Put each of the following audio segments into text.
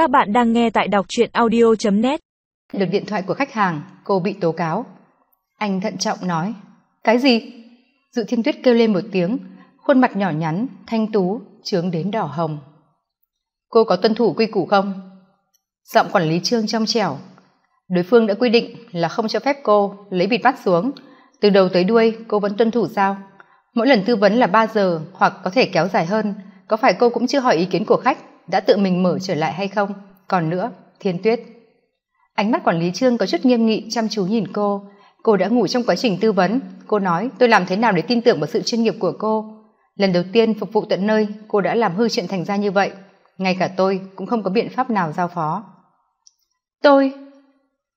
Các bạn đang nghe tại đọc truyện audio.net Được điện thoại của khách hàng, cô bị tố cáo. Anh thận trọng nói. Cái gì? Dự thiên tuyết kêu lên một tiếng, khuôn mặt nhỏ nhắn, thanh tú, trướng đến đỏ hồng. Cô có tuân thủ quy củ không? Giọng quản lý trương trong trẻo. Đối phương đã quy định là không cho phép cô lấy bịt mắt xuống. Từ đầu tới đuôi cô vẫn tuân thủ sao? Mỗi lần tư vấn là ba giờ hoặc có thể kéo dài hơn. Có phải cô cũng chưa hỏi ý kiến của khách đã tự mình mở trở lại hay không? Còn nữa, thiên tuyết. Ánh mắt quản lý trương có chút nghiêm nghị, chăm chú nhìn cô. Cô đã ngủ trong quá trình tư vấn. Cô nói, tôi làm thế nào để tin tưởng vào sự chuyên nghiệp của cô? Lần đầu tiên phục vụ tận nơi, cô đã làm hư chuyện thành ra như vậy. Ngay cả tôi cũng không có biện pháp nào giao phó. Tôi?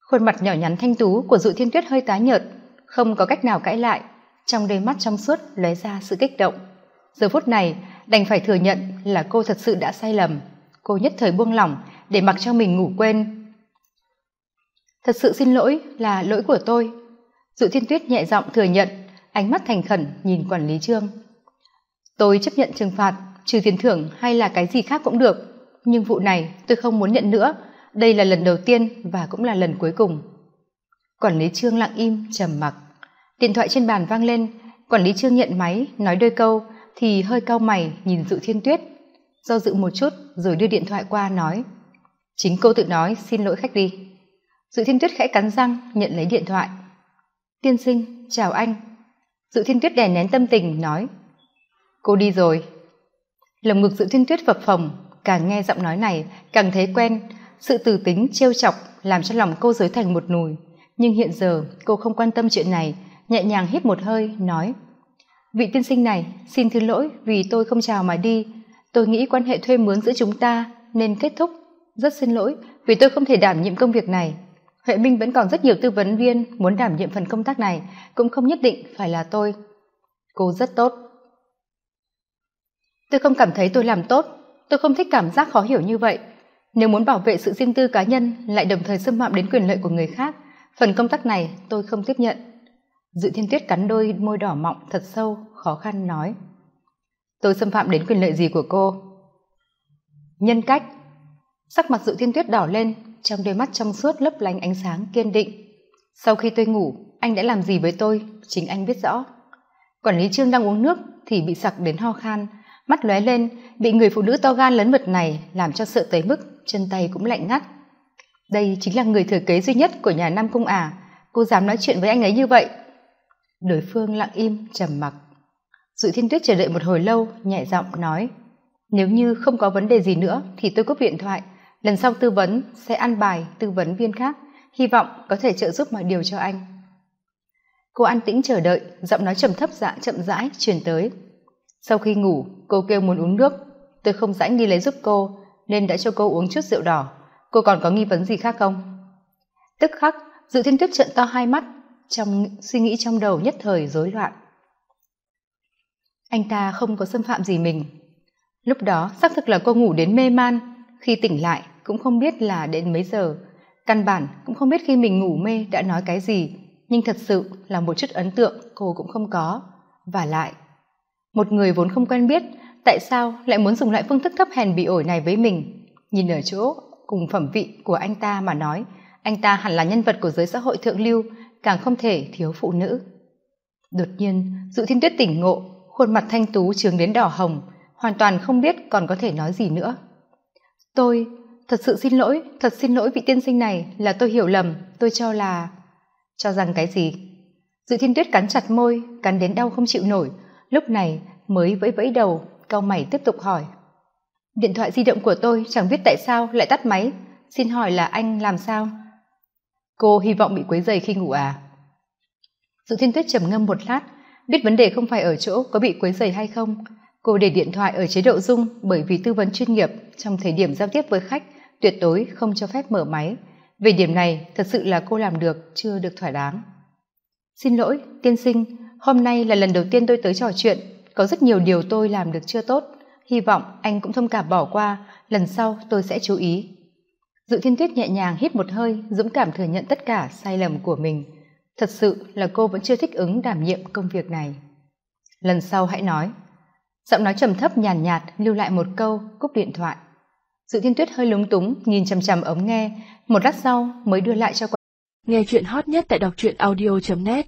Khuôn mặt nhỏ nhắn thanh tú của dụ thiên tuyết hơi tái nhợt, không có cách nào cãi lại. Trong đôi mắt trong suốt lóe ra sự kích động. Giờ phút này đành phải thừa nhận là cô thật sự đã sai lầm. Cô nhất thời buông lỏng để mặc cho mình ngủ quên. Thật sự xin lỗi là lỗi của tôi. Dụ thiên tuyết nhẹ giọng thừa nhận, ánh mắt thành khẩn nhìn quản lý trương. Tôi chấp nhận trừng phạt, trừ tiền thưởng hay là cái gì khác cũng được. Nhưng vụ này tôi không muốn nhận nữa. Đây là lần đầu tiên và cũng là lần cuối cùng. Quản lý trương lặng im, trầm mặc. Điện thoại trên bàn vang lên. Quản lý trương nhận máy, nói đôi câu thì hơi cau mày nhìn dự thiên tuyết. Do dự một chút rồi đưa điện thoại qua nói, chính cô tự nói, xin lỗi khách đi. Dự thiên tuyết khẽ cắn răng, nhận lấy điện thoại. Tiên sinh, chào anh. Dự thiên tuyết đè nén tâm tình, nói, cô đi rồi. Lồng ngực dự thiên tuyết phập phồng, càng nghe giọng nói này càng thấy quen, sự từ tính, trêu chọc làm cho lòng cô dối thành một nùi. Nhưng hiện giờ cô không quan tâm chuyện này, nhẹ nhàng hít một hơi, nói vị tiên sinh này, xin thứ lỗi vì tôi không chào mà đi. Tôi nghĩ quan hệ thuê mướn giữa chúng ta nên kết thúc. Rất xin lỗi vì tôi không thể đảm nhiệm công việc này. Huệ minh vẫn còn rất nhiều tư vấn viên muốn đảm nhiệm phần công tác này, cũng không nhất định phải là tôi. Cô rất tốt. Tôi không cảm thấy tôi làm tốt. Tôi không thích cảm giác khó hiểu như vậy. Nếu muốn bảo vệ sự riêng tư cá nhân lại đồng thời xâm phạm đến quyền lợi của người khác, phần công tác này tôi không tiếp nhận dự thiên tuyết cắn đôi môi đỏ mọng thật sâu, khó khăn nói. Tôi xâm phạm đến quyền lợi gì của cô? Nhân cách. Sắc mặt dự thiên tuyết đỏ lên, trong đôi mắt trong suốt lấp lánh ánh sáng kiên định. Sau khi tôi ngủ, anh đã làm gì với tôi? Chính anh biết rõ. Quản lý trương đang uống nước thì bị sặc đến ho khan, mắt lóe lên, bị người phụ nữ to gan lấn mật này làm cho sợ tới mức chân tay cũng lạnh ngắt. Đây chính là người thừa kế duy nhất của nhà nam cung à? Cô dám nói chuyện với anh ấy như vậy? Đối phương lặng im, trầm mặc. Dự thiên tuyết chờ đợi một hồi lâu, nhẹ giọng nói, nếu như không có vấn đề gì nữa, thì tôi cúp điện thoại. Lần sau tư vấn, sẽ ăn bài tư vấn viên khác. Hy vọng có thể trợ giúp mọi điều cho anh. Cô an tĩnh chờ đợi, giọng nói trầm thấp dạ chậm rãi truyền tới. Sau khi ngủ, cô kêu muốn uống nước. Tôi không rãnh đi lấy giúp cô, nên đã cho cô uống chút rượu đỏ. Cô còn có nghi vấn gì khác không? Tức khắc, dự thiên tuyết trợn to hai mắt trong, suy nghĩ trong đầu nhất thời rối loạn. Anh ta không có xâm phạm gì mình. Lúc đó, xác thực là cô ngủ đến mê man. Khi tỉnh lại, cũng không biết là đến mấy giờ. Căn bản, cũng không biết khi mình ngủ mê đã nói cái gì. Nhưng thật sự là một chút ấn tượng cô cũng không có. Và lại, một người vốn không quen biết, tại sao lại muốn dùng lại phương thức thấp hèn bị ổi này với mình? Nhìn ở chỗ cùng phẩm vị của anh ta mà nói, anh ta hẳn là nhân vật của giới xã hội thượng lưu càng không thể thiếu phụ nữ. Đột nhiên dự thiên tuyết tỉnh ngộ, khuôn mặt thanh tú trường đến đỏ hồng, hoàn toàn không biết còn có thể nói gì nữa. Tôi, thật sự xin lỗi, thật xin lỗi vị tiên sinh này, là tôi hiểu lầm, tôi cho là cho rằng cái gì? Dự thiên tuyết cắn chặt môi, cắn đến đau không chịu nổi, lúc này mới vẫy vẫy đầu, cau mày tiếp tục hỏi. Điện thoại di động của tôi chẳng biết tại sao lại tắt máy, xin hỏi là anh làm sao? Cô hy vọng bị quấy dày khi ngủ à? Dự thiên tuyết trầm ngâm một lát, biết vấn đề không phải ở chỗ có bị quấy dày hay không. Cô để điện thoại ở chế độ rung bởi vì tư vấn chuyên nghiệp trong thời điểm giao tiếp với khách tuyệt đối không cho phép mở máy. Về điểm này, thật sự là cô làm được, chưa được thỏa đáng. Xin lỗi, tiên sinh, hôm nay là lần đầu tiên tôi tới trò chuyện. Có rất nhiều điều tôi làm được chưa tốt. Hy vọng anh cũng thông cảm bỏ qua, lần sau tôi sẽ chú ý dự thiên tuyết nhẹ nhàng hít một hơi dũng cảm thừa nhận tất cả sai lầm của mình. Thật sự là cô vẫn chưa thích ứng đảm nhiệm công việc này. Lần sau hãy nói. Giọng nói trầm thấp nhàn nhạt, nhạt lưu lại một câu cúp điện thoại. Dự thiên tuyết hơi lúng túng nhìn chằm chằm ống nghe. Một lát sau mới đưa lại cho nghe chuyện hot nhất tại đọc truyện audio net.